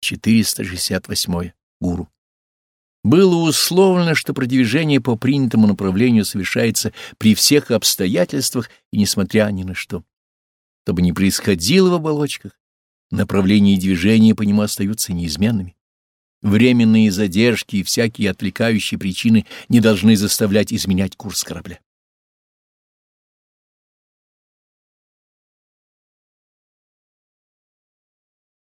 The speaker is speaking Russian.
468. Гуру. Было условлено, что продвижение по принятому направлению совершается при всех обстоятельствах и несмотря ни на что. чтобы не происходило в оболочках, направление и движение по нему остаются неизменными. Временные задержки и всякие отвлекающие причины не должны заставлять изменять курс корабля.